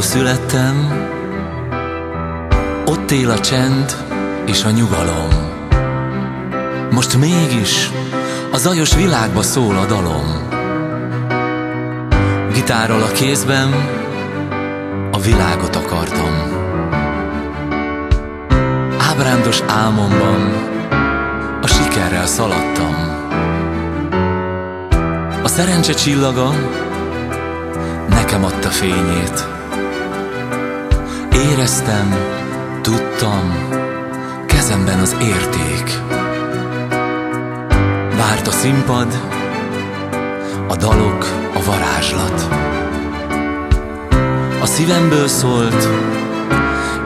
ahol születtem, ott él a csend és a nyugalom. Most mégis a zajos világba szól a dalom. Gitárral a kézben a világot akartam. Ábrándos álmomban a sikerrel szaladtam. A szerencse csillaga nekem adta fényét. Éreztem, tudtam, kezemben az érték. Várt a színpad, a dalok, a varázslat. A szívemből szólt,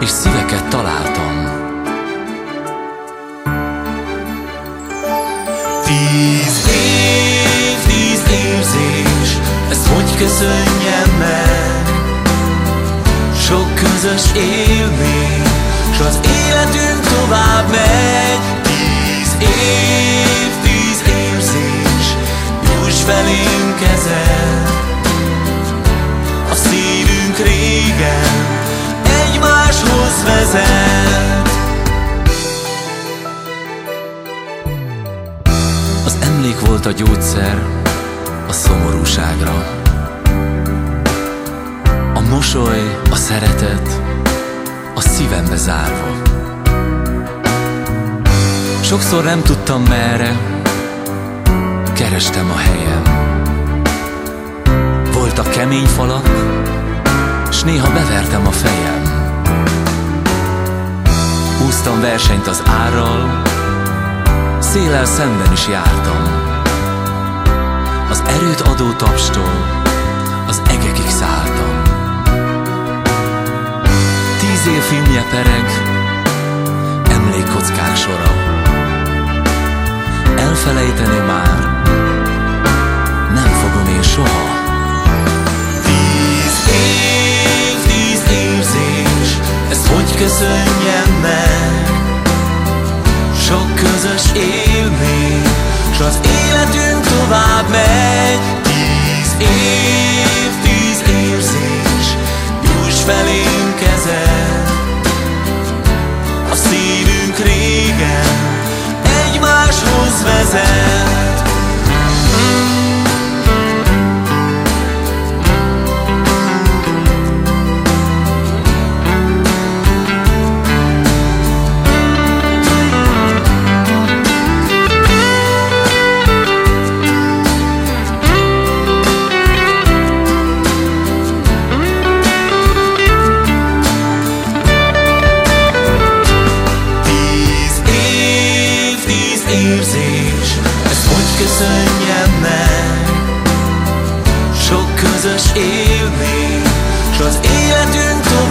és szíveket találtam. Tíz év, tíz érzés, ezt hogy köszönjem meg? Közös élmény, s az életünk tovább megy. Tíz év, tíz érzés, nyújts felénk ezen. A szívünk régen egymáshoz vezet. Az emlék volt a gyógyszer a szomorúságra. Mosoly, a szeretet a szívembe zárva. Sokszor nem tudtam merre, kerestem a helyem. Voltak kemény falak, s néha bevertem a fejem. Húztam versenyt az árral, szélel szemben is jártam. Az erőt adó tapstól év filmje pereg, emlékkockák sora. Elfelejteni már nem fogom én soha. Tíz év, tíz érzés, ezt hogy köszönjem meg? Sok közös élmény, s az életünk tovább megy. Köszönjem meg? Sok közös élmény, s az életünk tovább